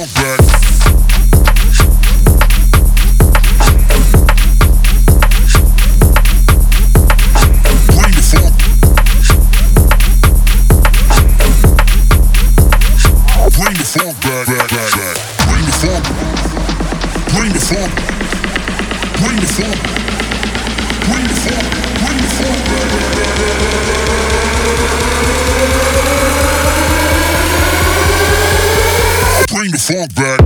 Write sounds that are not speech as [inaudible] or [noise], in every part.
Bring the funk. Bring the funk. Bring the funk. Back.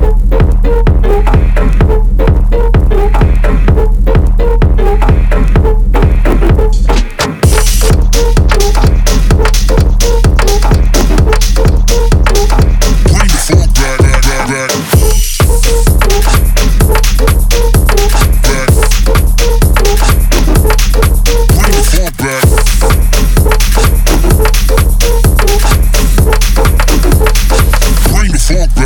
Bring the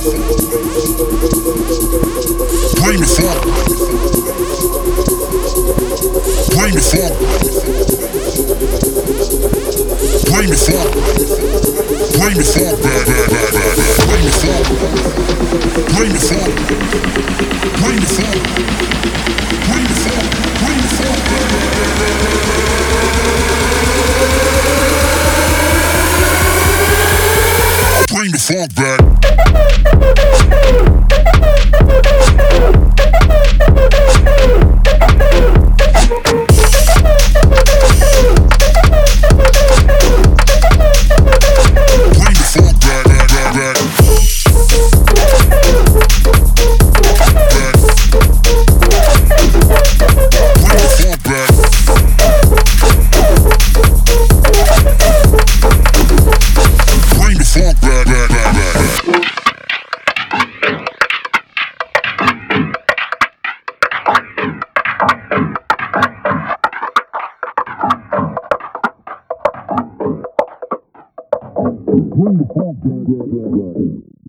Bring the funk. Back. Thank [laughs] you. Bring the funk back, back.